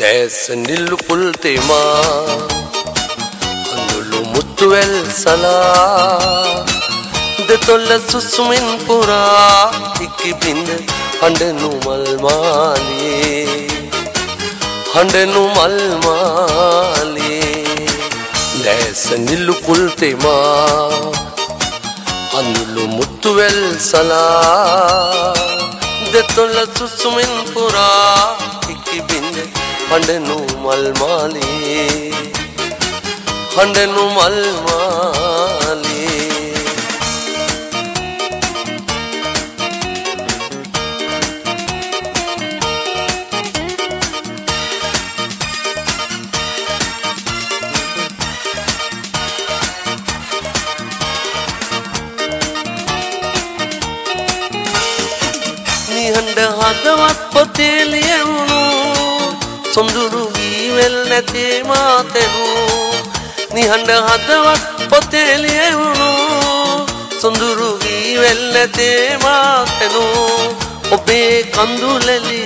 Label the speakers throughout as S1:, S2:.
S1: දැස නිල්ලු full තෙමා අඳුළු මුත්තුවැල් සලා දෙතොල්ල සුසුමින් පුරා ඉකි බිඳ හඬනු මල්මාලේ හඬනු මල්මාලේ දැස නිල්ලු full තෙමා අඳුළු මුත්තුවැල් සලා හඬනු මල්මාලේ හඬනු මල්මාලේ නිහඬ හදවත් පොතේ ලියවුණු සොඳුරු වීවල් නැතේ මාතෙනු. නිහඬ හදවත් පොතේ ලියවුණු. සොඳුරු වීවල් නැතේ මාතෙනු. ඔබේ කඳුලැලි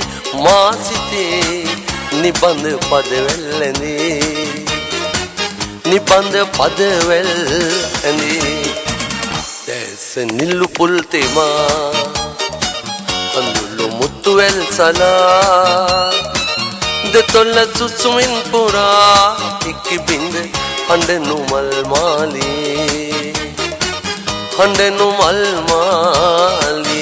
S1: මා සිතේ නිබඳ පදවැල්ලනේ නිබඳ පදවැල් ඇනේ දැස නිල්ලු පුල් තෙමා. කඳුළු මුත්තුවැල් සලා. දෙතොල්ල සුසුමින් පුරා ඉක්කි බිඳ හඬනු මල් මාලේ හඬනු මල් මාලේ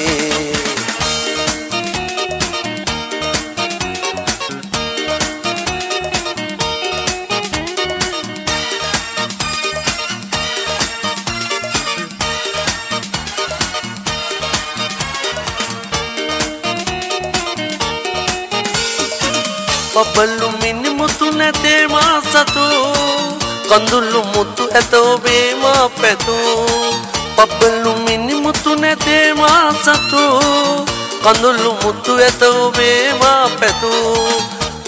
S1: බබලු මිනි මුතු නැතේ මා සතු. කඳුළු මුතු ඇත ඔබේ මා පැතු. බබලු මිනි මුතු නැතේ මා සතු. කඳුළු මුතු ඇත ඔබේ මා පැතු.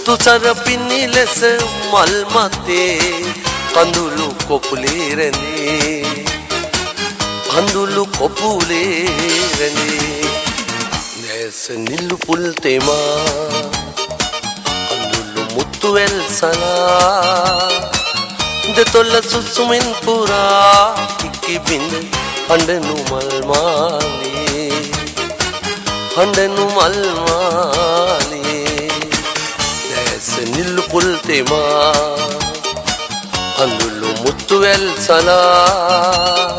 S1: තුසර පින්නි ලෙස මල් මතේ කඳුළු කොපුලේ රැඳේ. කඳුළු කොපුලේ රැඳේ. නැස නිල්ලු පුල් තෙමා. මුත්තුවැල් සලා දෙතොල්ල සුසුමින් පුරා ඉක්කි බිඳ හඬනු මල්මාලේ හඬනු මල්මාලේ දැස නිල්ලු පුල් තෙමා අඳුළු මුත්තුවැල් සලා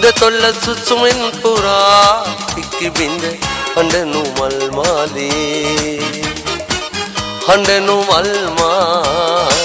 S1: දෙතොල්ල සුසුමින් පුරා ඉක්කි බිඳ හඬනු මල්මාලේ හඬනු මල්මා